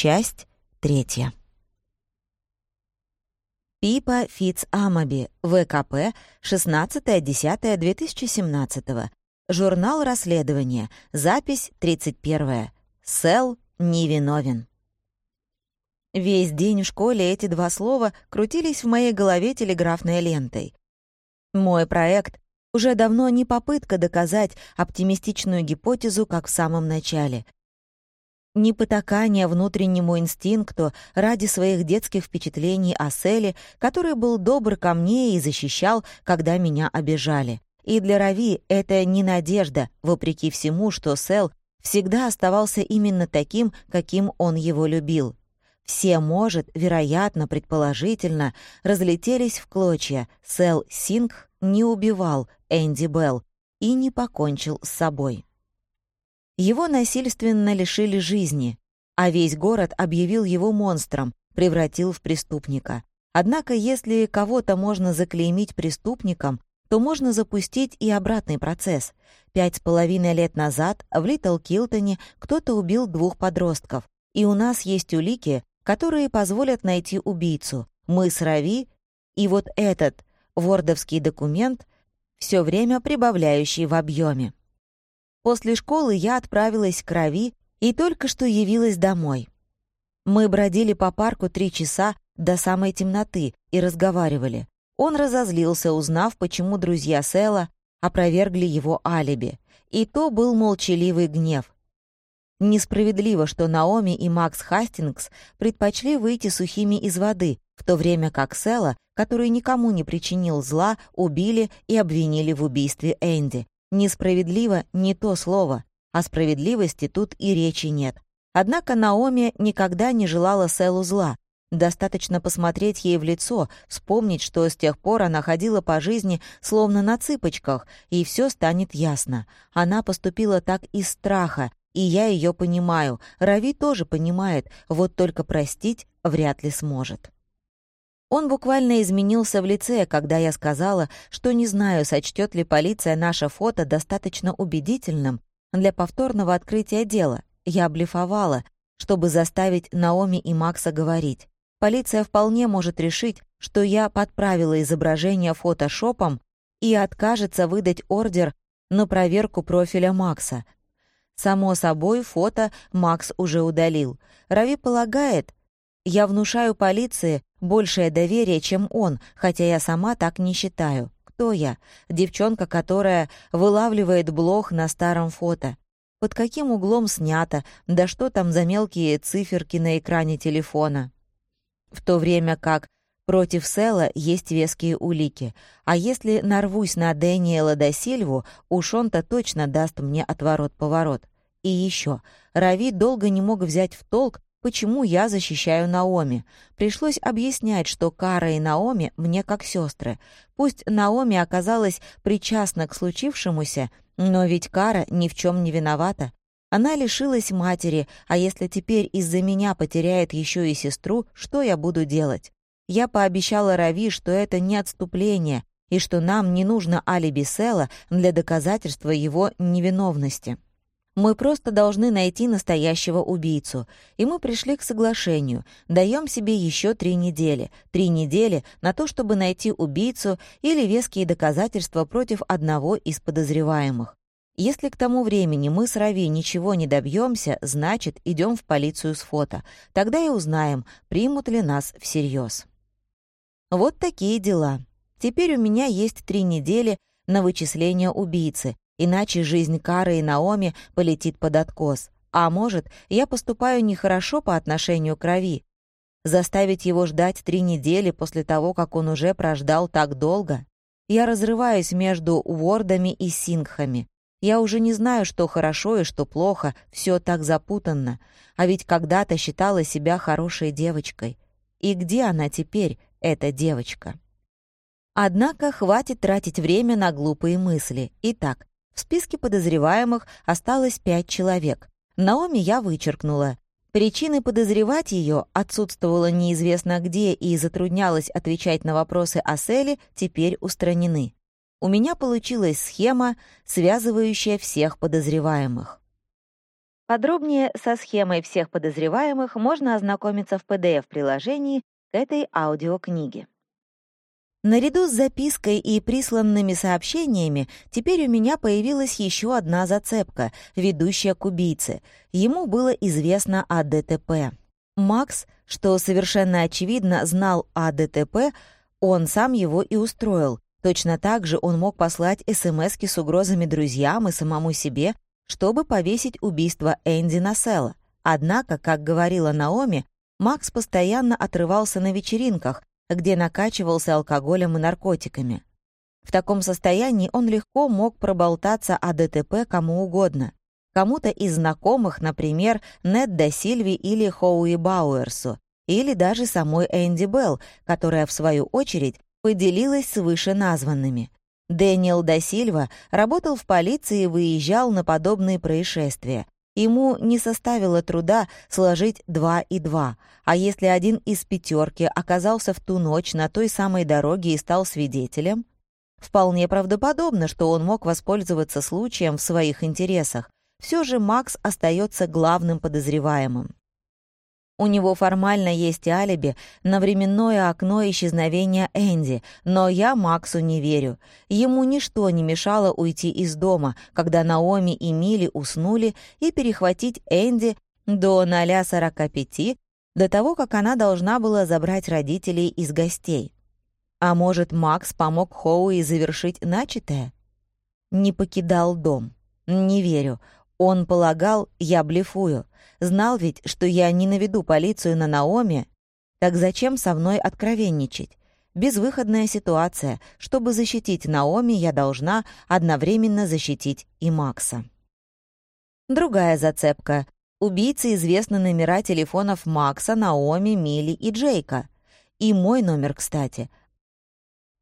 Часть третья. Пипа Фитц Амаби, ВКП, 16.10.2017. Журнал расследования. Запись 31. Сел невиновен. Весь день в школе эти два слова крутились в моей голове телеграфной лентой. Мой проект уже давно не попытка доказать оптимистичную гипотезу, как в самом начале — не потакание внутреннему инстинкту ради своих детских впечатлений о Селе, который был добр ко мне и защищал, когда меня обижали. И для Рави это не надежда, вопреки всему, что Сел всегда оставался именно таким, каким он его любил. Все, может, вероятно, предположительно, разлетелись в клочья. Сел Сингх не убивал Энди Белл и не покончил с собой. Его насильственно лишили жизни, а весь город объявил его монстром, превратил в преступника. Однако, если кого-то можно заклеймить преступником, то можно запустить и обратный процесс. Пять с половиной лет назад в Литл Килтоне кто-то убил двух подростков, и у нас есть улики, которые позволят найти убийцу. Мы с Рави, и вот этот вордовский документ, все время прибавляющий в объеме. После школы я отправилась к Рави и только что явилась домой. Мы бродили по парку три часа до самой темноты и разговаривали. Он разозлился, узнав, почему друзья Сэла опровергли его алиби. И то был молчаливый гнев. Несправедливо, что Наоми и Макс Хастингс предпочли выйти сухими из воды, в то время как Сэла, который никому не причинил зла, убили и обвинили в убийстве Энди, Несправедливо — не то слово, о справедливости тут и речи нет. Однако Наоми никогда не желала Селу зла. Достаточно посмотреть ей в лицо, вспомнить, что с тех пор она ходила по жизни словно на цыпочках, и все станет ясно. Она поступила так из страха, и я ее понимаю. Рави тоже понимает, вот только простить вряд ли сможет. Он буквально изменился в лице, когда я сказала, что не знаю, сочтет ли полиция наше фото достаточно убедительным для повторного открытия дела. Я блефовала, чтобы заставить Наоми и Макса говорить. Полиция вполне может решить, что я подправила изображение фотошопом и откажется выдать ордер на проверку профиля Макса. Само собой, фото Макс уже удалил. Рави полагает, я внушаю полиции большее доверие, чем он, хотя я сама так не считаю. Кто я? Девчонка, которая вылавливает блох на старом фото. Под каким углом снято, да что там за мелкие циферки на экране телефона. В то время как против Села есть веские улики. А если нарвусь на Дэниела да Сильву, уж он-то точно даст мне отворот-поворот. И еще, Рави долго не мог взять в толк, почему я защищаю Наоми. Пришлось объяснять, что Кара и Наоми мне как сестры. Пусть Наоми оказалась причастна к случившемуся, но ведь Кара ни в чем не виновата. Она лишилась матери, а если теперь из-за меня потеряет еще и сестру, что я буду делать? Я пообещала Рави, что это не отступление, и что нам не нужно алиби Села для доказательства его невиновности. Мы просто должны найти настоящего убийцу. И мы пришли к соглашению. Даем себе еще три недели. Три недели на то, чтобы найти убийцу или веские доказательства против одного из подозреваемых. Если к тому времени мы с Рави ничего не добьемся, значит, идем в полицию с фото. Тогда и узнаем, примут ли нас всерьез. Вот такие дела. Теперь у меня есть три недели на вычисление убийцы, Иначе жизнь Кары и Наоми полетит под откос. А может, я поступаю нехорошо по отношению к Рави. Заставить его ждать три недели после того, как он уже прождал так долго? Я разрываюсь между Уордами и Сингхами. Я уже не знаю, что хорошо и что плохо, все так запутанно. А ведь когда-то считала себя хорошей девочкой. И где она теперь, эта девочка? Однако хватит тратить время на глупые мысли. Итак, в списке подозреваемых осталось пять человек. Наоми я вычеркнула. Причины подозревать ее отсутствовала неизвестно где и затруднялась отвечать на вопросы о Селе, теперь устранены. У меня получилась схема, связывающая всех подозреваемых. Подробнее со схемой всех подозреваемых можно ознакомиться в PDF-приложении к этой аудиокниге. Наряду с запиской и присланными сообщениями теперь у меня появилась еще одна зацепка, ведущая к убийце. Ему было известно о ДТП. Макс, что совершенно очевидно, знал о ДТП, он сам его и устроил. Точно так же он мог послать СМСки с угрозами друзьям и самому себе, чтобы повесить убийство Энди на Села. Однако, как говорила Наоми, Макс постоянно отрывался на вечеринках, где накачивался алкоголем и наркотиками. В таком состоянии он легко мог проболтаться о ДТП кому угодно. Кому-то из знакомых, например, Нед Сильви или Хоуи Бауэрсу, или даже самой Энди Белл, которая, в свою очередь, поделилась с вышеназванными. Дэниел Да работал в полиции и выезжал на подобные происшествия. Ему не составило труда сложить два и два, а если один из пятерки оказался в ту ночь на той самой дороге и стал свидетелем, вполне правдоподобно, что он мог воспользоваться случаем в своих интересах. Все же Макс остается главным подозреваемым. У него формально есть алиби на временное окно исчезновения Энди, но я Максу не верю. Ему ничто не мешало уйти из дома, когда Наоми и Мили уснули, и перехватить Энди до 0.45, до того, как она должна была забрать родителей из гостей. А может, Макс помог Хоуи завершить начатое? Не покидал дом. Не верю. Он полагал, я блефую. Знал ведь, что я не наведу полицию на Наоми. Так зачем со мной откровенничать? Безвыходная ситуация. Чтобы защитить Наоми, я должна одновременно защитить и Макса. Другая зацепка. Убийцы известны номера телефонов Макса, Наоми, Мили и Джейка. И мой номер, кстати.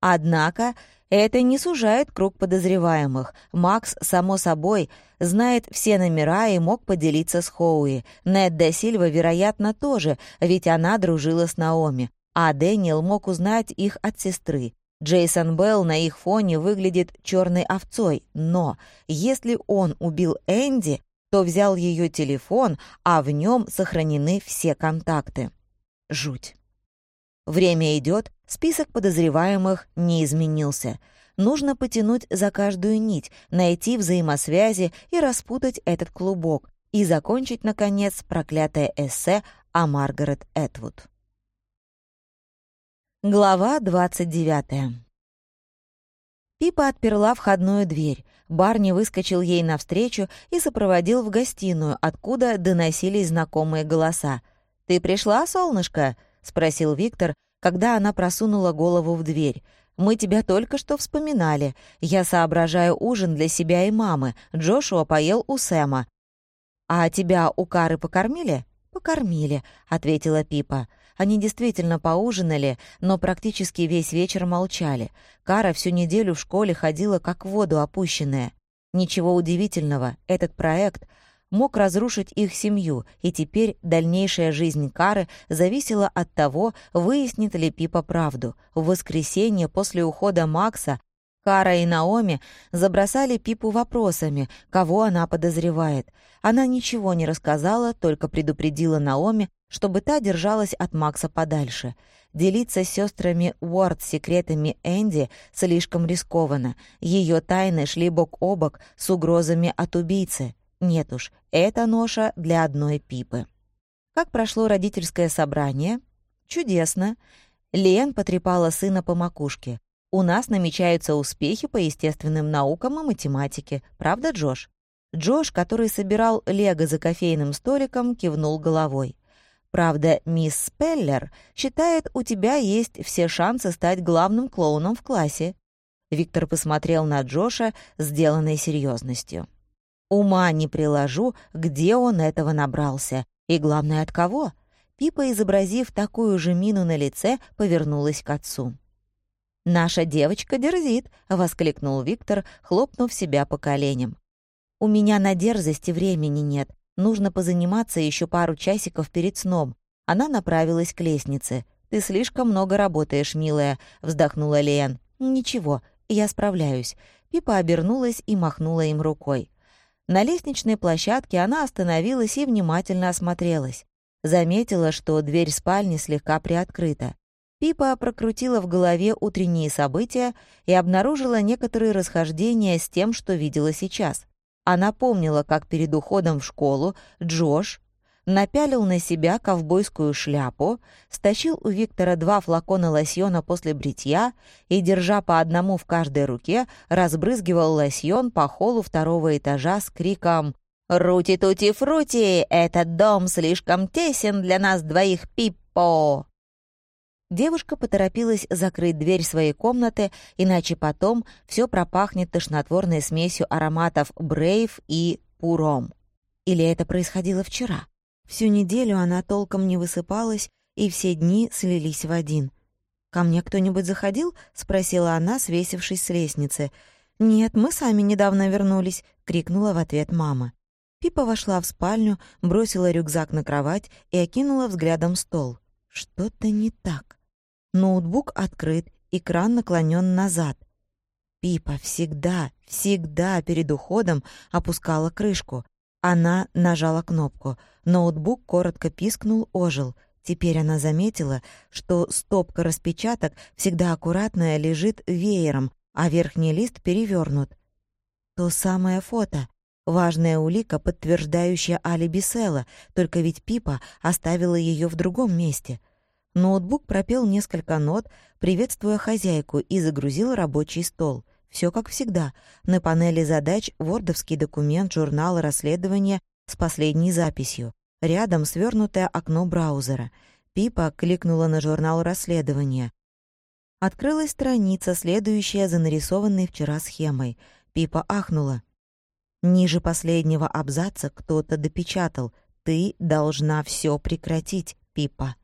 Однако это не сужает круг подозреваемых. Макс, само собой, знает все номера и мог поделиться с Хоуи. Нед де Сильва, вероятно, тоже, ведь она дружила с Наоми. А Дэниел мог узнать их от сестры. Джейсон Белл на их фоне выглядит черной овцой, но если он убил Энди, то взял ее телефон, а в нем сохранены все контакты. Жуть. Время идет, список подозреваемых не изменился. Нужно потянуть за каждую нить, найти взаимосвязи и распутать этот клубок, и закончить, наконец, проклятое эссе о Маргарет Этвуд. Глава 29. Пипа отперла входную дверь. Барни выскочил ей навстречу и сопроводил в гостиную, откуда доносились знакомые голоса. «Ты пришла, солнышко?» — спросил Виктор, когда она просунула голову в дверь. «Мы тебя только что вспоминали. Я соображаю ужин для себя и мамы. Джошуа поел у Сэма». «А тебя у Кары покормили?» «Покормили», — ответила Пипа. Они действительно поужинали, но практически весь вечер молчали. Кара всю неделю в школе ходила как в воду опущенная. Ничего удивительного, этот проект мог разрушить их семью, и теперь дальнейшая жизнь Кары зависела от того, выяснит ли Пипа правду. В воскресенье после ухода Макса Кара и Наоми забросали Пипу вопросами, кого она подозревает. Она ничего не рассказала, только предупредила Наоми, чтобы та держалась от Макса подальше. Делиться с сестрами Уорд секретами Энди слишком рискованно. Ее тайны шли бок о бок с угрозами от убийцы. Нет уж, это ноша для одной пипы. Как прошло родительское собрание? Чудесно. Лен потрепала сына по макушке. У нас намечаются успехи по естественным наукам и математике. Правда, Джош? Джош, который собирал лего за кофейным столиком, кивнул головой. Правда, мисс Спеллер считает, у тебя есть все шансы стать главным клоуном в классе. Виктор посмотрел на Джоша, сделанной серьезностью. Ума не приложу, где он этого набрался. И главное, от кого? Пипа, изобразив такую же мину на лице, повернулась к отцу. «Наша девочка дерзит!» — воскликнул Виктор, хлопнув себя по коленям. «У меня на дерзости времени нет. Нужно позаниматься еще пару часиков перед сном». Она направилась к лестнице. «Ты слишком много работаешь, милая», — вздохнула Лен. «Ничего, я справляюсь». Пипа обернулась и махнула им рукой. На лестничной площадке она остановилась и внимательно осмотрелась. Заметила, что дверь спальни слегка приоткрыта. Пипа прокрутила в голове утренние события и обнаружила некоторые расхождения с тем, что видела сейчас. Она помнила, как перед уходом в школу Джош напялил на себя ковбойскую шляпу, стащил у Виктора два флакона лосьона после бритья и, держа по одному в каждой руке, разбрызгивал лосьон по холлу второго этажа с криком «Рути-тути-фрути! Этот дом слишком тесен для нас двоих, Пиппо!» Девушка поторопилась закрыть дверь своей комнаты, иначе потом все пропахнет тошнотворной смесью ароматов брейв и пуром. Или это происходило вчера? Всю неделю она толком не высыпалась, и все дни слились в один. «Ко мне кто-нибудь заходил?» — спросила она, свесившись с лестницы. «Нет, мы сами недавно вернулись», — крикнула в ответ мама. Пипа вошла в спальню, бросила рюкзак на кровать и окинула взглядом стол. Что-то не так. Ноутбук открыт, экран наклонен назад. Пипа всегда, всегда перед уходом опускала крышку. Она нажала кнопку. Ноутбук коротко пискнул, ожил. Теперь она заметила, что стопка распечаток всегда аккуратная лежит веером, а верхний лист перевернут. То самое фото. Важная улика, подтверждающая алиби Села, только ведь Пипа оставила ее в другом месте — Ноутбук пропел несколько нот, приветствуя хозяйку, и загрузил рабочий стол. Все как всегда. На панели задач вордовский документ журнала расследования с последней записью. Рядом свернутое окно браузера. Пипа кликнула на журнал расследования. Открылась страница, следующая за нарисованной вчера схемой. Пипа ахнула. Ниже последнего абзаца кто-то допечатал «Ты должна все прекратить, Пипа».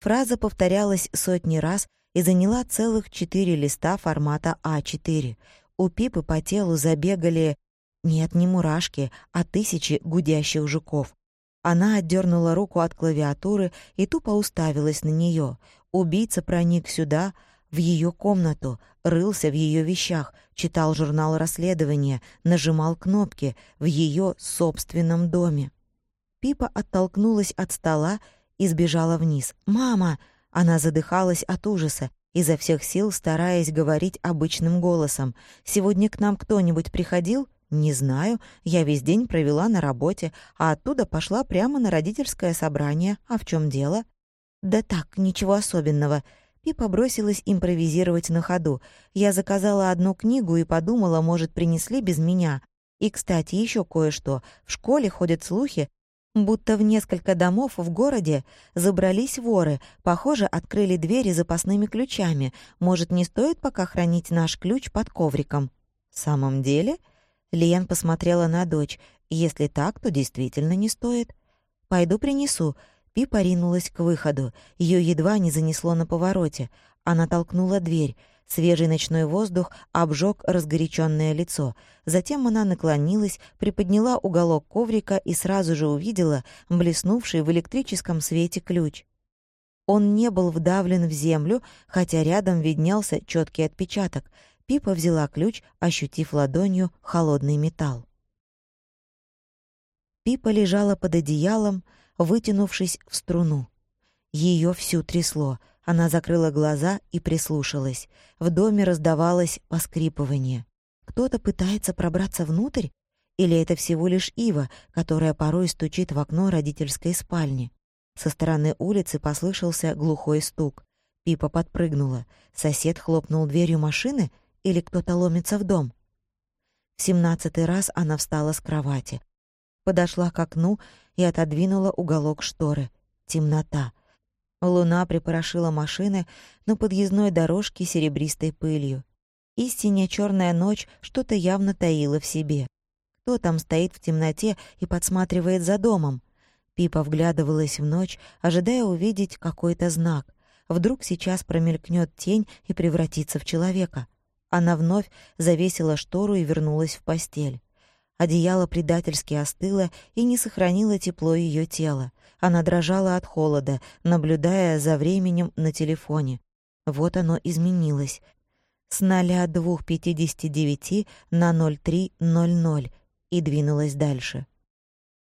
Фраза повторялась сотни раз и заняла целых четыре листа формата А4. У Пипы по телу забегали нет, не мурашки, а тысячи гудящих жуков. Она отдернула руку от клавиатуры и тупо уставилась на нее. Убийца проник сюда, в ее комнату, рылся в ее вещах, читал журнал расследования, нажимал кнопки в ее собственном доме. Пипа оттолкнулась от стола и сбежала вниз. «Мама!» Она задыхалась от ужаса, изо всех сил стараясь говорить обычным голосом. «Сегодня к нам кто-нибудь приходил?» «Не знаю. Я весь день провела на работе, а оттуда пошла прямо на родительское собрание. А в чем дело?» «Да так, ничего особенного». Пипа бросилась импровизировать на ходу. Я заказала одну книгу и подумала, может, принесли без меня. И, кстати, еще кое-что. В школе ходят слухи, Будто в несколько домов в городе забрались воры, похоже, открыли двери запасными ключами. Может, не стоит пока хранить наш ключ под ковриком? В самом деле? Лиен посмотрела на дочь. Если так, то действительно не стоит. Пойду принесу. Пипа ринулась к выходу. Ее едва не занесло на повороте. Она толкнула дверь. Свежий ночной воздух обжег разгоряченное лицо. Затем она наклонилась, приподняла уголок коврика и сразу же увидела блеснувший в электрическом свете ключ. Он не был вдавлен в землю, хотя рядом виднелся четкий отпечаток. Пипа взяла ключ, ощутив ладонью холодный металл. Пипа лежала под одеялом, вытянувшись в струну. Ее всю трясло — она закрыла глаза и прислушалась. В доме раздавалось поскрипывание. Кто-то пытается пробраться внутрь? Или это всего лишь Ива, которая порой стучит в окно родительской спальни? Со стороны улицы послышался глухой стук. Пипа подпрыгнула. Сосед хлопнул дверью машины или кто-то ломится в дом? В семнадцатый раз она встала с кровати. Подошла к окну и отодвинула уголок шторы. Темнота. Луна припорошила машины на подъездной дорожке серебристой пылью. Истинная черная ночь что-то явно таила в себе. Кто там стоит в темноте и подсматривает за домом? Пипа вглядывалась в ночь, ожидая увидеть какой-то знак. Вдруг сейчас промелькнет тень и превратится в человека. Она вновь завесила штору и вернулась в постель. Одеяло предательски остыло и не сохранило тепло ее тела. Она дрожала от холода, наблюдая за временем на телефоне. Вот оно изменилось. С 02.59 на 03.00. и двинулась дальше.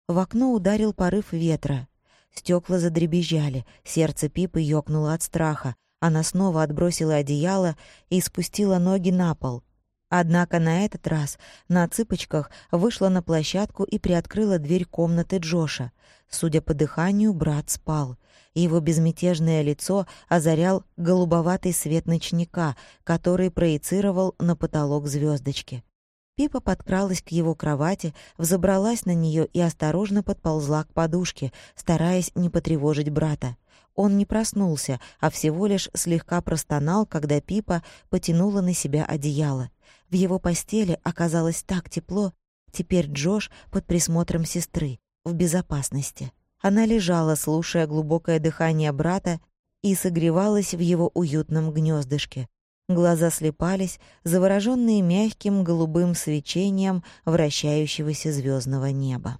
В окно ударил порыв ветра. Стекла задребезжали, сердце Пипы ёкнуло от страха. Она снова отбросила одеяло и спустила ноги на пол. Однако на этот раз на цыпочках вышла на площадку и приоткрыла дверь комнаты Джоша. Судя по дыханию, брат спал. Его безмятежное лицо озарял голубоватый свет ночника, который проецировал на потолок звездочки. Пипа подкралась к его кровати, взобралась на нее и осторожно подползла к подушке, стараясь не потревожить брата. Он не проснулся, а всего лишь слегка простонал, когда Пипа потянула на себя одеяло. В его постели оказалось так тепло, теперь Джош под присмотром сестры, в безопасности. Она лежала, слушая глубокое дыхание брата, и согревалась в его уютном гнездышке. Глаза слепались, завороженные мягким голубым свечением вращающегося звездного неба.